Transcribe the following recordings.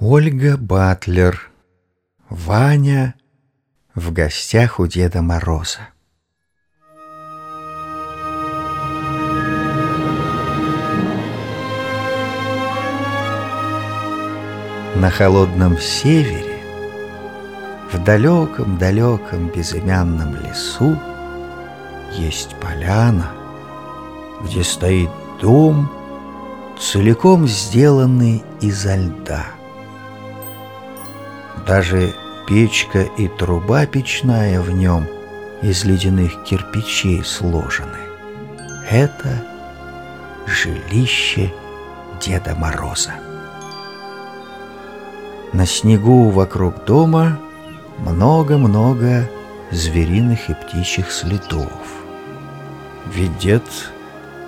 Ольга Батлер. Ваня в гостях у Деда Мороза. На холодном севере, в далеком-далеком безымянном лесу, есть поляна, где стоит дом, целиком сделанный изо льда. Даже печка и труба печная в нем из ледяных кирпичей сложены. Это жилище Деда Мороза. На снегу вокруг дома много-много звериных и птичьих следов. Ведь дед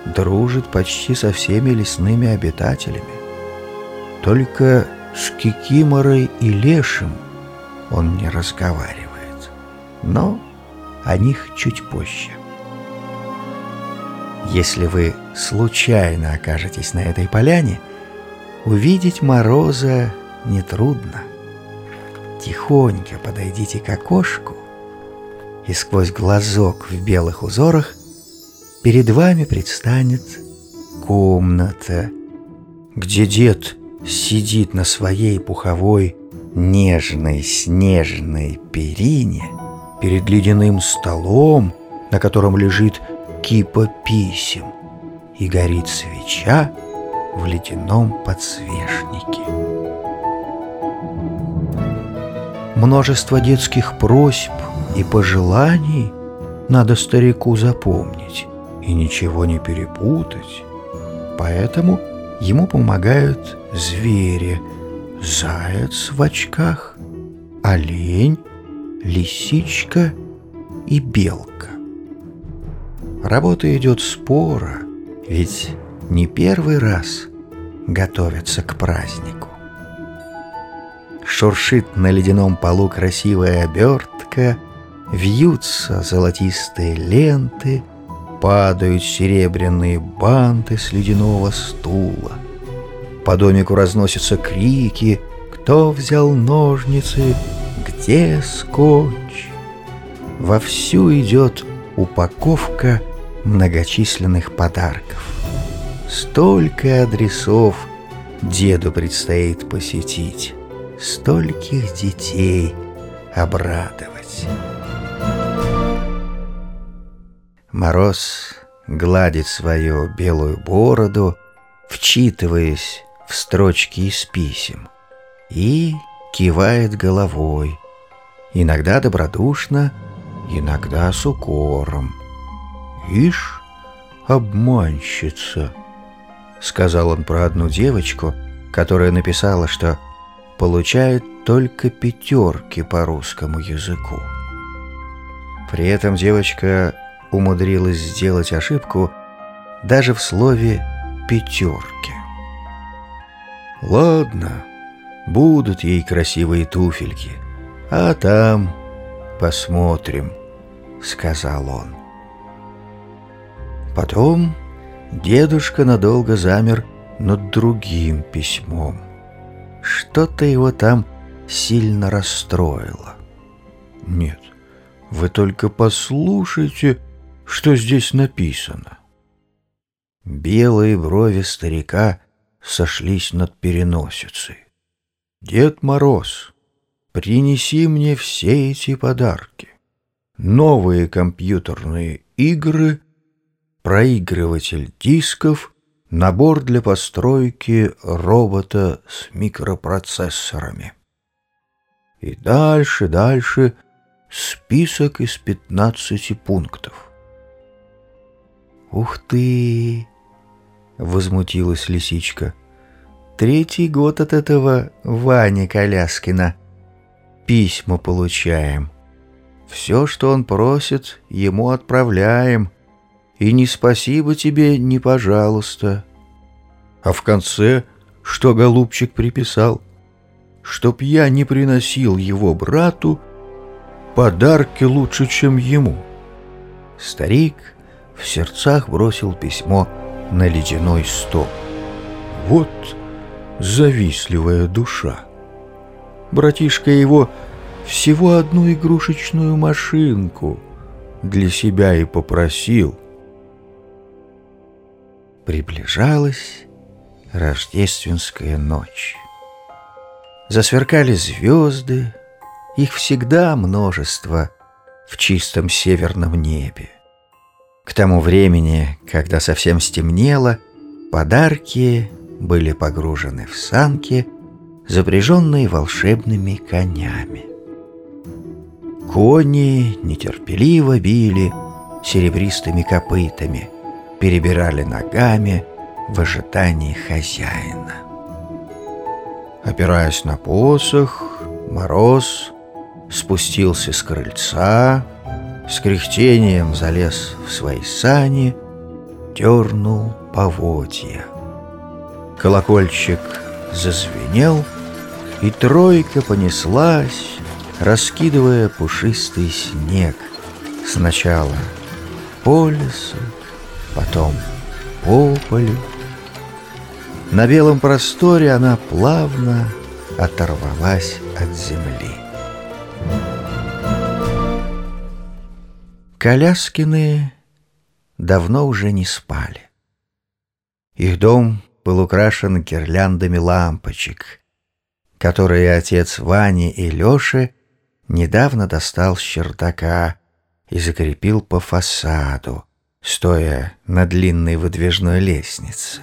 дружит почти со всеми лесными обитателями. Только с Кикиморой и Лешим он не разговаривает, но о них чуть позже. Если вы случайно окажетесь на этой поляне, увидеть Мороза нетрудно. Тихонько подойдите к окошку, и сквозь глазок в белых узорах перед вами предстанет комната, где дед сидит на своей пуховой нежной снежной перине перед ледяным столом, на котором лежит кипа писем, и горит свеча в ледяном подсвечнике. Множество детских просьб и пожеланий надо старику запомнить и ничего не перепутать. Поэтому ему помогают звери, заяц в очках, олень, лисичка и белка. Работа идет спора, ведь не первый раз готовятся к празднику. Шуршит на ледяном полу красивая обертка, вьются золотистые ленты, падают серебряные банты с ледяного стула. По домику разносятся крики «Кто взял ножницы? Где скотч?» Вовсю идет упаковка многочисленных подарков. Столько адресов деду предстоит посетить, стольких детей обрадовать. Мороз гладит свою белую бороду, вчитываясь в строчки из писем и кивает головой, иногда добродушно, иногда с укором. «Ишь, обманщица!» — сказал он про одну девочку, которая написала, что получает только пятерки по русскому языку. При этом девочка умудрилась сделать ошибку даже в слове «пятерки». Ладно, будут ей красивые туфельки, а там посмотрим, сказал он. Потом дедушка надолго замер над другим письмом. Что-то его там сильно расстроило. Нет, вы только послушайте, что здесь написано. Белые брови старика сошлись над переносицей. «Дед Мороз, принеси мне все эти подарки. Новые компьютерные игры, проигрыватель дисков, набор для постройки робота с микропроцессорами». И дальше, дальше список из 15 пунктов. «Ух ты!» Возмутилась лисичка. Третий год от этого Вани Коляскина. Письма получаем. Все, что он просит, ему отправляем. И ни спасибо тебе, ни пожалуйста. А в конце, что голубчик приписал? Чтоб я не приносил его брату подарки лучше, чем ему. Старик в сердцах бросил письмо на ледяной стол. Вот завистливая душа. братишка его всего одну игрушечную машинку для себя и попросил. Приближалась рождественская ночь. Засверкали звезды, их всегда множество в чистом северном небе. К тому времени, когда совсем стемнело, подарки были погружены в санки, запряженные волшебными конями. Кони нетерпеливо били серебристыми копытами, перебирали ногами в ожидании хозяина. Опираясь на посох, Мороз спустился с крыльца, с кряхтением залез в свои сани, дернул поводья. Колокольчик зазвенел, и тройка понеслась, раскидывая пушистый снег. Сначала по лесу, потом по полю. На белом просторе она плавно оторвалась от земли. Коляскины давно уже не спали. Их дом был украшен гирляндами лампочек, которые отец Вани и Лёши недавно достал с чердака и закрепил по фасаду, стоя на длинной выдвижной лестнице.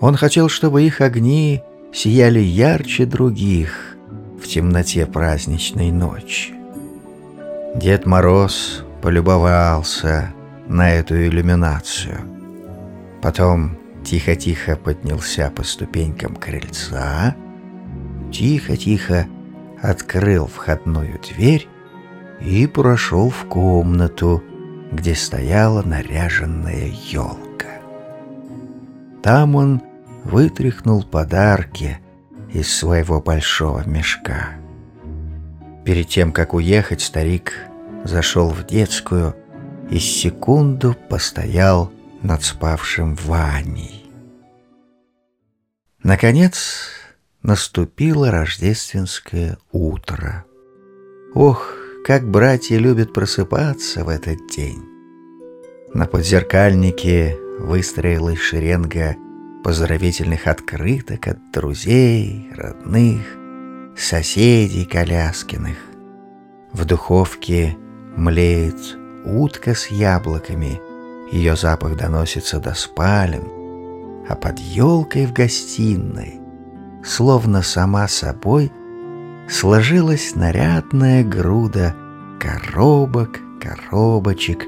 Он хотел, чтобы их огни сияли ярче других в темноте праздничной ночи. Дед Мороз полюбовался на эту иллюминацию. Потом тихо-тихо поднялся по ступенькам крыльца, тихо-тихо открыл входную дверь и прошел в комнату, где стояла наряженная елка. Там он вытряхнул подарки из своего большого мешка. Перед тем, как уехать, старик зашел в детскую и секунду постоял над спавшим Ваней. Наконец наступило рождественское утро. Ох, как братья любят просыпаться в этот день. На подзеркальнике выстроилась шеренга поздравительных открыток от друзей, родных, соседей Коляскиных. В духовке млеет утка с яблоками, ее запах доносится до спален, а под елкой в гостиной, словно сама собой, сложилась нарядная груда коробок, коробочек,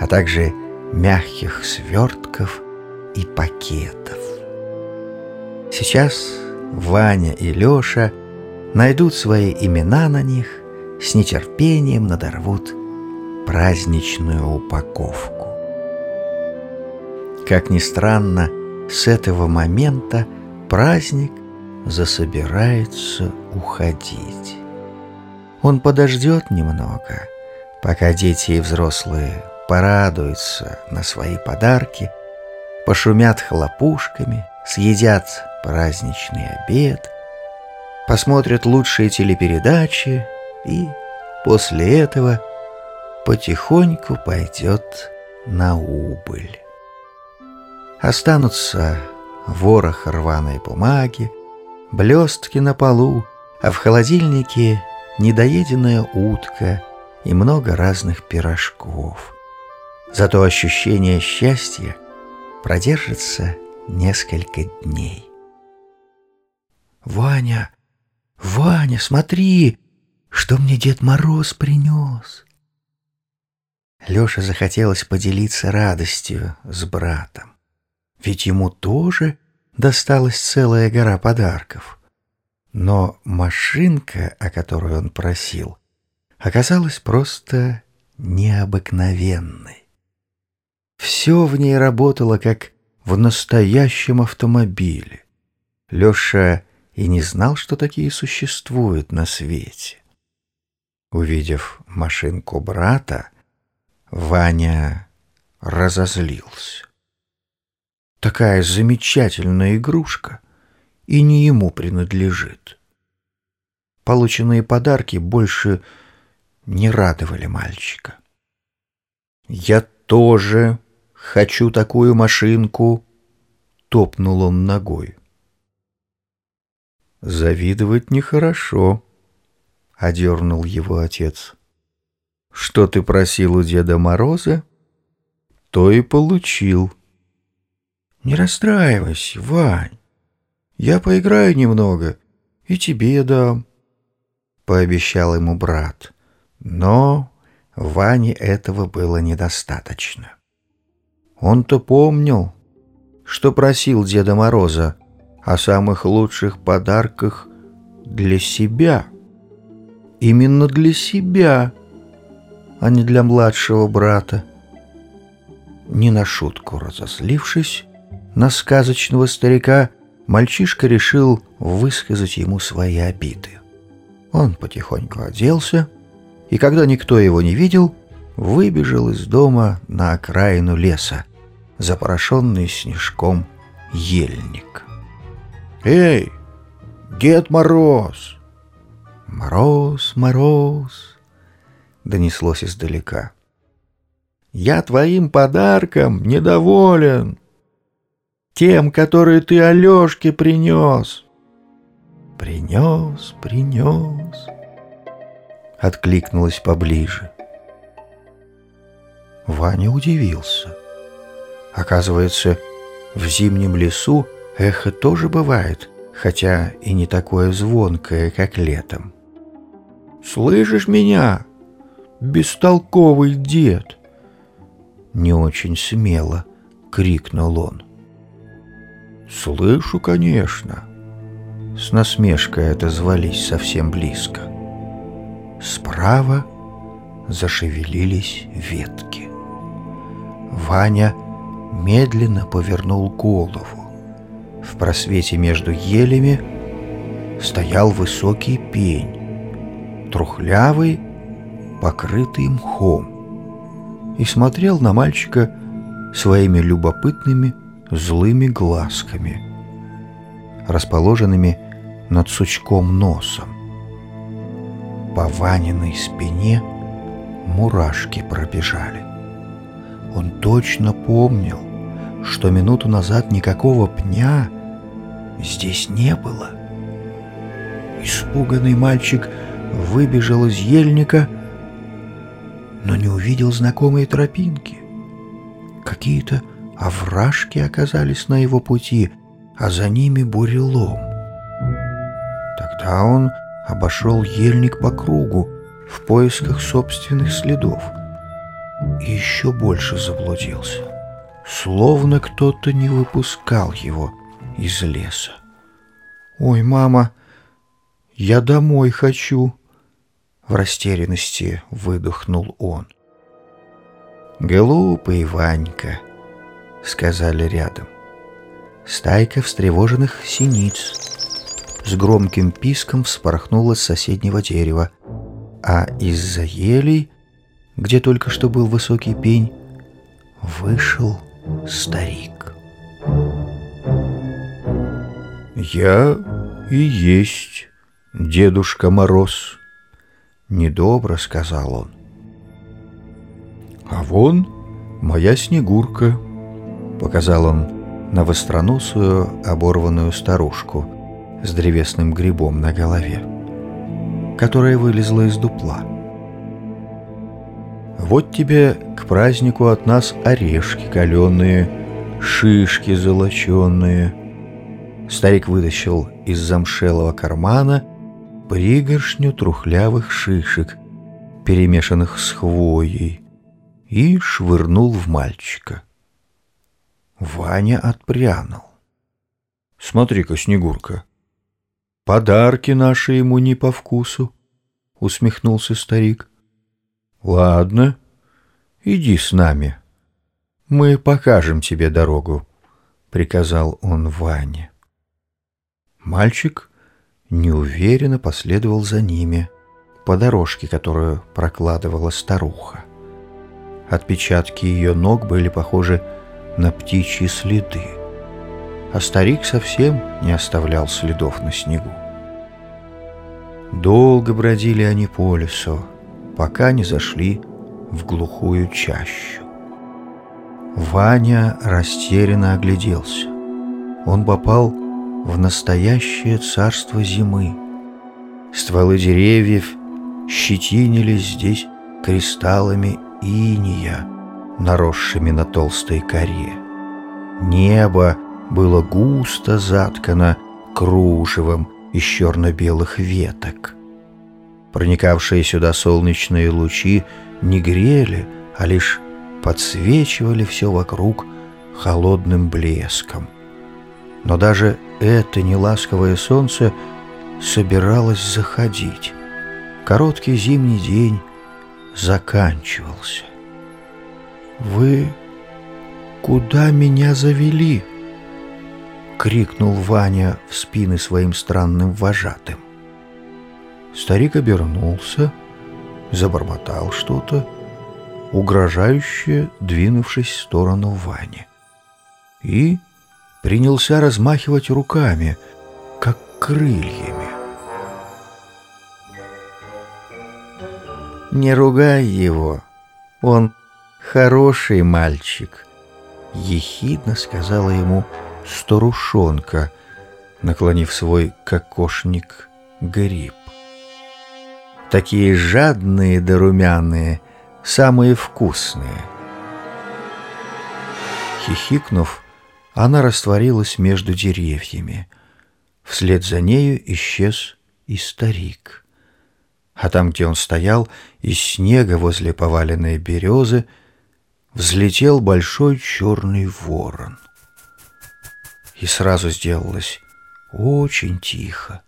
а также мягких свертков и пакетов. Сейчас Ваня и Лёша найдут свои имена на них, с нетерпением надорвут праздничную упаковку. Как ни странно, с этого момента праздник засобирается уходить. Он подождет немного, пока дети и взрослые порадуются на свои подарки, пошумят хлопушками, съедят праздничный обед, посмотрят лучшие телепередачи и после этого потихоньку пойдет на убыль. Останутся ворох рваной бумаги, блестки на полу, а в холодильнике недоеденная утка и много разных пирожков. Зато ощущение счастья продержится несколько дней. «Ваня, Ваня, смотри, что мне Дед Мороз принес!» Лёше захотелось поделиться радостью с братом. Ведь ему тоже досталась целая гора подарков. Но машинка, о которой он просил, оказалась просто необыкновенной. Все в ней работало, как в настоящем автомобиле. Леша и не знал, что такие существуют на свете. Увидев машинку брата, Ваня разозлился. Такая замечательная игрушка и не ему принадлежит. Полученные подарки больше не радовали мальчика. «Я тоже хочу такую машинку!» — топнул он ногой. «Завидовать нехорошо», — одернул его отец. «Что ты просил у Деда Мороза, то и получил». «Не расстраивайся, Вань. Я поиграю немного и тебе дам», — пообещал ему брат. Но Ване этого было недостаточно. Он-то помнил, что просил Деда Мороза о самых лучших подарках для себя. Именно для себя, а не для младшего брата. Не на шутку разозлившись на сказочного старика, мальчишка решил высказать ему свои обиды. Он потихоньку оделся, и когда никто его не видел, выбежал из дома на окраину леса, запорошенный снежком ельник. «Эй, Дед Мороз!» «Мороз, Мороз!» — донеслось издалека. «Я твоим подарком недоволен!» тем, которые ты Алешке принес. Принес, принес. Откликнулась поближе. Ваня удивился. Оказывается, в зимнем лесу эхо тоже бывает, хотя и не такое звонкое, как летом. «Слышишь меня, бестолковый дед?» Не очень смело крикнул он. «Слышу, конечно». С насмешкой отозвались совсем близко. Справа зашевелились ветки. Ваня медленно повернул голову. В просвете между елями стоял высокий пень, трухлявый, покрытый мхом, и смотрел на мальчика своими любопытными злыми глазками, расположенными над сучком носом. По Ваниной спине мурашки пробежали. Он точно помнил, что минуту назад никакого пня здесь не было. Испуганный мальчик выбежал из ельника, но не увидел знакомые тропинки. Какие-то овражки оказались на его пути, а за ними бурелом. Тогда он обошел ельник по кругу в поисках собственных следов и еще больше заблудился, словно кто-то не выпускал его из леса. «Ой, мама, я домой хочу!» В растерянности выдохнул он. «Глупый Ванька!» — сказали рядом. Стайка встревоженных синиц с громким писком вспорхнула с соседнего дерева, а из-за елей, где только что был высокий пень, вышел старик. «Я и есть Дедушка Мороз», — недобро сказал он. «А вон моя Снегурка» показал он на востроносую оборванную старушку с древесным грибом на голове, которая вылезла из дупла. «Вот тебе к празднику от нас орешки каленые, шишки золоченные». Старик вытащил из замшелого кармана пригоршню трухлявых шишек, перемешанных с хвоей, и швырнул в мальчика. Ваня отпрянул. «Смотри-ка, Снегурка, подарки наши ему не по вкусу», — усмехнулся старик. «Ладно, иди с нами. Мы покажем тебе дорогу», — приказал он Ване. Мальчик неуверенно последовал за ними по дорожке, которую прокладывала старуха. Отпечатки ее ног были похожи на птичьи следы, а старик совсем не оставлял следов на снегу. Долго бродили они по лесу, пока не зашли в глухую чащу. Ваня растерянно огляделся. Он попал в настоящее царство зимы. Стволы деревьев щетинились здесь кристаллами иния, наросшими на толстой коре. Небо было густо заткано кружевом из черно-белых веток. Проникавшие сюда солнечные лучи не грели, а лишь подсвечивали все вокруг холодным блеском. Но даже это неласковое солнце собиралось заходить. Короткий зимний день заканчивался. «Вы куда меня завели?» — крикнул Ваня в спины своим странным вожатым. Старик обернулся, забормотал что-то, угрожающе двинувшись в сторону Вани. И принялся размахивать руками, как крыльями. «Не ругай его, он хороший мальчик», — ехидно сказала ему старушонка, наклонив свой кокошник гриб. Такие жадные да румяные, самые вкусные. Хихикнув, она растворилась между деревьями. Вслед за нею исчез и старик. А там, где он стоял, из снега возле поваленной березы взлетел большой черный ворон. И сразу сделалось очень тихо.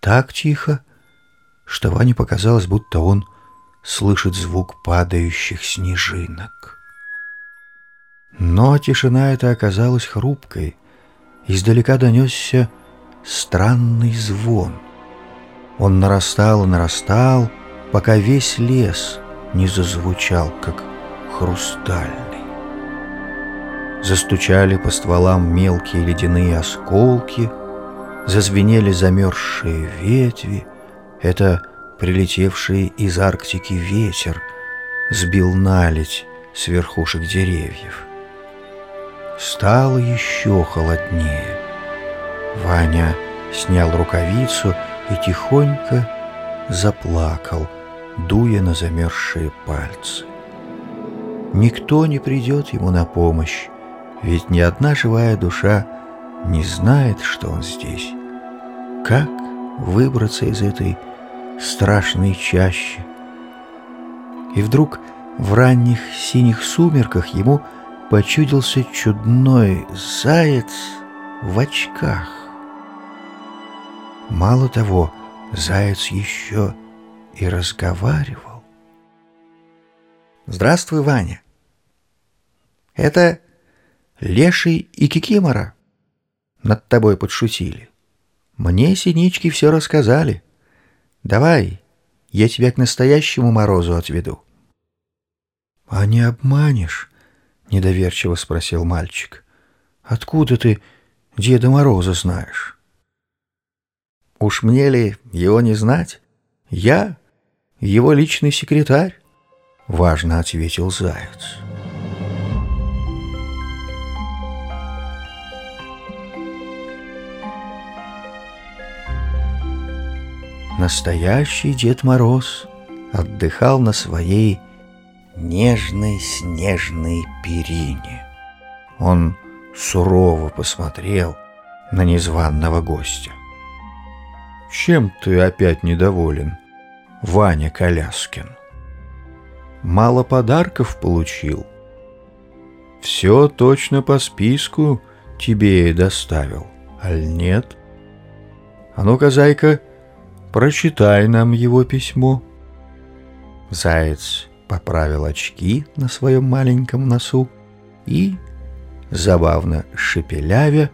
Так тихо, что Ване показалось, будто он слышит звук падающих снежинок. Но тишина эта оказалась хрупкой. Издалека донесся странный звон. Он нарастал и нарастал, пока весь лес не зазвучал, как хрустальный. Застучали по стволам мелкие ледяные осколки, зазвенели замерзшие ветви. Это прилетевший из Арктики ветер сбил наледь с верхушек деревьев. Стало еще холоднее. Ваня снял рукавицу и тихонько заплакал, дуя на замерзшие пальцы. Никто не придет ему на помощь, ведь ни одна живая душа не знает, что он здесь. Как выбраться из этой страшной чащи? И вдруг в ранних синих сумерках ему почудился чудной заяц в очках. Мало того, заяц еще и разговаривал. «Здравствуй, Ваня. Это Леший и Кикимора над тобой подшутили. Мне синички все рассказали. Давай, я тебя к настоящему морозу отведу». «А не обманешь?» Недоверчиво спросил мальчик. Откуда ты Деда Мороза знаешь? Уж мне ли его не знать? Я его личный секретарь, важно ответил заяц. Настоящий Дед Мороз отдыхал на своей нежной снежной перине. Он сурово посмотрел на незваного гостя. «Чем ты опять недоволен, Ваня Коляскин?» «Мало подарков получил?» «Все точно по списку тебе и доставил, аль нет?» «А ну-ка, зайка, прочитай нам его письмо». Заяц поправил очки на своем маленьком носу и, забавно шепелявя,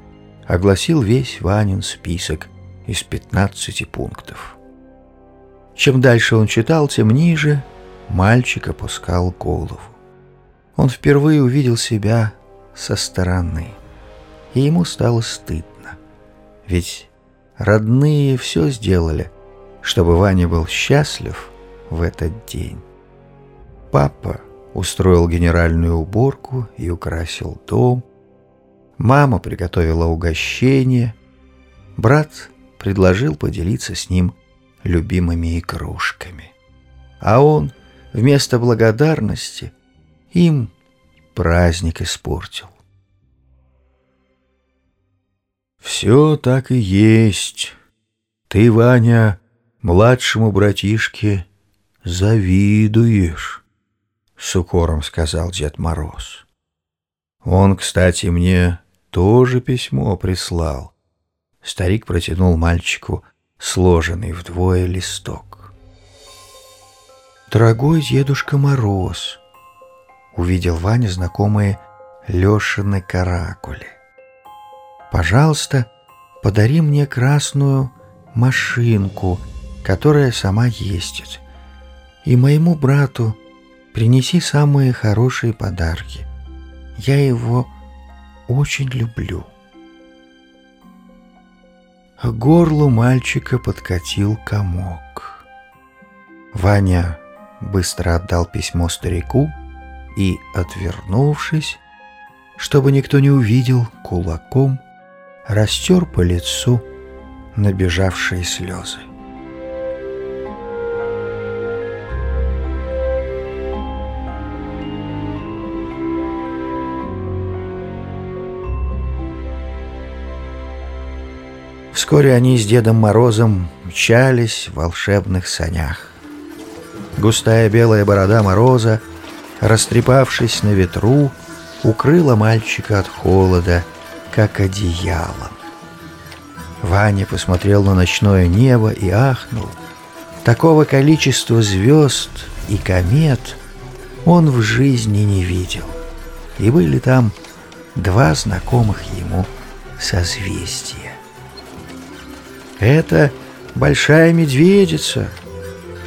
огласил весь Ванин список из 15 пунктов. Чем дальше он читал, тем ниже мальчик опускал голову. Он впервые увидел себя со стороны, и ему стало стыдно. Ведь родные все сделали, чтобы Ваня был счастлив в этот день. Папа устроил генеральную уборку и украсил дом. Мама приготовила угощение. Брат предложил поделиться с ним любимыми игрушками. А он вместо благодарности им праздник испортил. «Все так и есть. Ты, Ваня, младшему братишке завидуешь», — с укором сказал Дед Мороз. «Он, кстати, мне тоже письмо прислал». Старик протянул мальчику сложенный вдвое листок. «Дорогой Дедушка Мороз», — увидел Ваня знакомые Лешины каракули. «Пожалуйста, подари мне красную машинку, которая сама ездит, и моему брату принеси самые хорошие подарки. Я его очень люблю». К горлу мальчика подкатил комок. Ваня быстро отдал письмо старику и, отвернувшись, чтобы никто не увидел, кулаком растер по лицу набежавшие слезы. Вскоре они с Дедом Морозом мчались в волшебных санях. Густая белая борода Мороза, растрепавшись на ветру, укрыла мальчика от холода, как одеялом. Ваня посмотрел на ночное небо и ахнул. Такого количества звезд и комет он в жизни не видел. И были там два знакомых ему созвездия. «Это большая медведица!»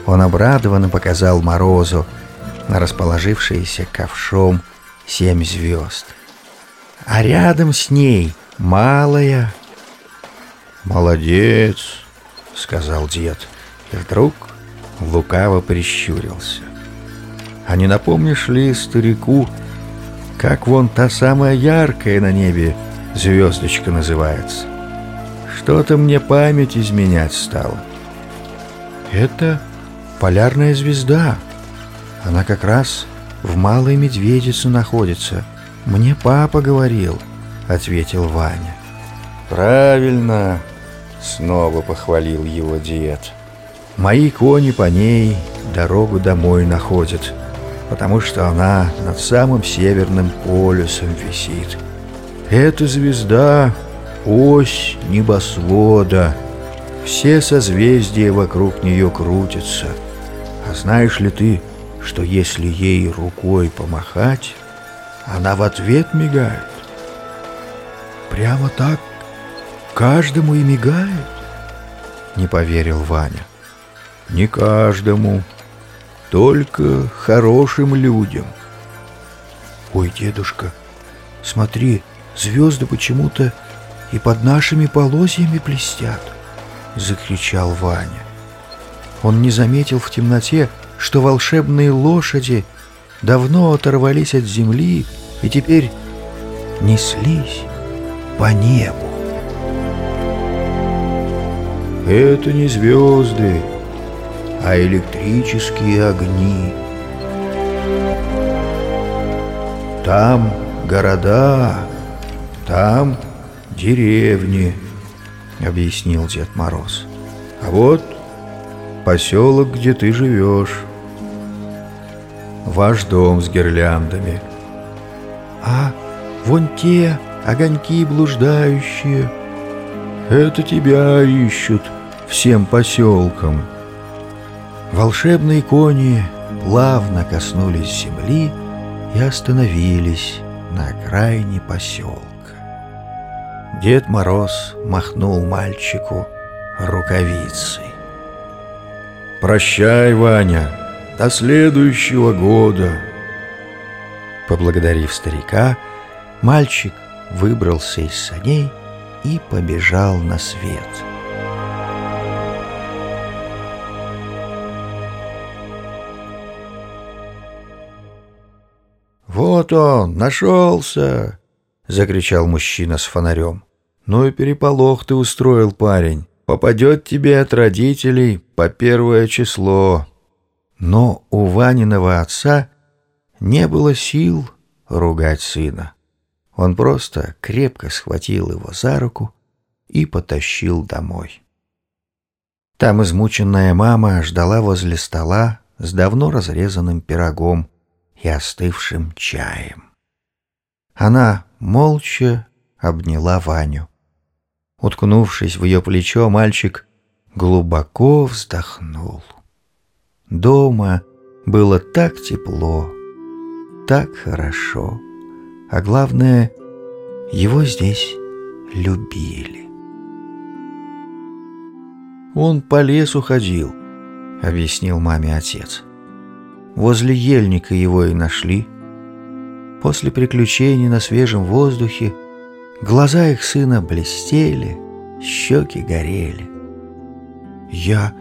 Он обрадованно показал Морозу на расположившиеся ковшом семь звезд. А рядом с ней малая. «Молодец!» — сказал дед. И вдруг лукаво прищурился. «А не напомнишь ли старику, как вон та самая яркая на небе звездочка называется?» Что-то мне память изменять стала. Это полярная звезда. Она как раз в Малой Медведице находится. Мне папа говорил, ответил Ваня. Правильно, снова похвалил его дед. Мои кони по ней дорогу домой находят, потому что она над самым северным полюсом висит. Эта звезда ось небосвода. Все созвездия вокруг нее крутятся. А знаешь ли ты, что если ей рукой помахать, она в ответ мигает? Прямо так каждому и мигает? Не поверил Ваня. Не каждому, только хорошим людям. Ой, дедушка, смотри, звезды почему-то и под нашими полозьями блестят!» — закричал Ваня. Он не заметил в темноте, что волшебные лошади давно оторвались от земли и теперь неслись по небу. Это не звезды, а электрические огни. Там города, там деревни», — объяснил Дед Мороз. «А вот поселок, где ты живешь. Ваш дом с гирляндами. А вон те огоньки блуждающие. Это тебя ищут всем поселком». Волшебные кони плавно коснулись земли и остановились на окраине поселка. Дед Мороз махнул мальчику рукавицей. «Прощай, Ваня, до следующего года!» Поблагодарив старика, мальчик выбрался из саней и побежал на свет. «Вот он, нашелся!» — закричал мужчина с фонарем. «Ну и переполох ты устроил, парень. Попадет тебе от родителей по первое число». Но у Ваниного отца не было сил ругать сына. Он просто крепко схватил его за руку и потащил домой. Там измученная мама ждала возле стола с давно разрезанным пирогом и остывшим чаем. Она молча обняла Ваню. Уткнувшись в ее плечо, мальчик глубоко вздохнул. Дома было так тепло, так хорошо, а главное, его здесь любили. «Он по лесу ходил», — объяснил маме отец. «Возле ельника его и нашли. После приключений на свежем воздухе глаза их сына блестели, щеки горели. Я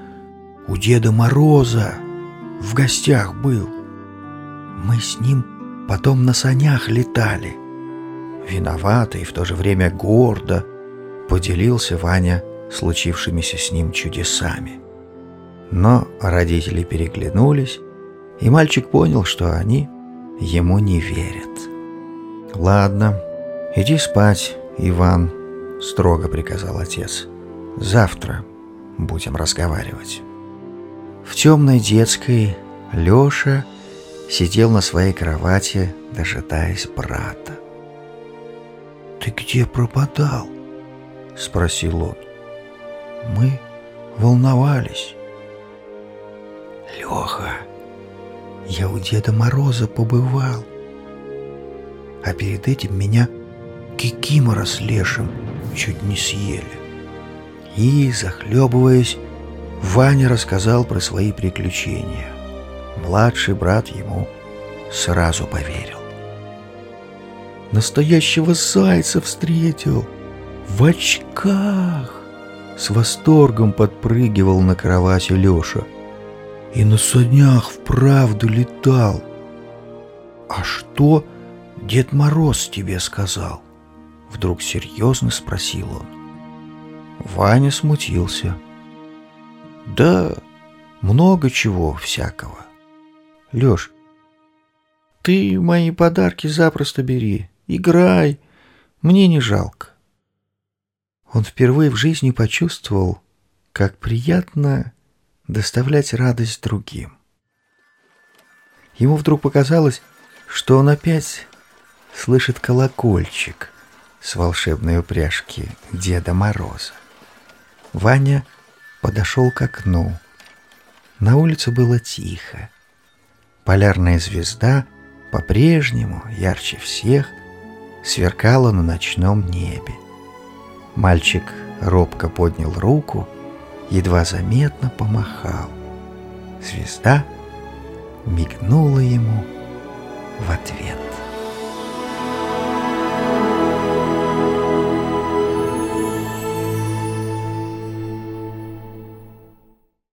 у Деда Мороза в гостях был. Мы с ним потом на санях летали. Виновато и в то же время гордо поделился Ваня случившимися с ним чудесами. Но родители переглянулись, и мальчик понял, что они ему не верят. «Ладно, иди спать, Иван», — строго приказал отец. «Завтра будем разговаривать». В темной детской Леша сидел на своей кровати, дожидаясь брата. «Ты где пропадал?» — спросил он. «Мы волновались». «Леха, я у Деда Мороза побывал. А перед этим меня кикимора с лешим чуть не съели. И, захлебываясь, Ваня рассказал про свои приключения. Младший брат ему сразу поверил. Настоящего зайца встретил в очках. С восторгом подпрыгивал на кровати Леша. И на санях вправду летал. А что Дед Мороз тебе сказал? Вдруг серьезно спросил он. Ваня смутился. Да, много чего всякого. Лёш, ты мои подарки запросто бери, играй, мне не жалко. Он впервые в жизни почувствовал, как приятно доставлять радость другим. Ему вдруг показалось, что он опять слышит колокольчик с волшебной упряжки Деда Мороза. Ваня подошел к окну. На улице было тихо. Полярная звезда по-прежнему, ярче всех, сверкала на ночном небе. Мальчик робко поднял руку, едва заметно помахал. Звезда мигнула ему в ответ.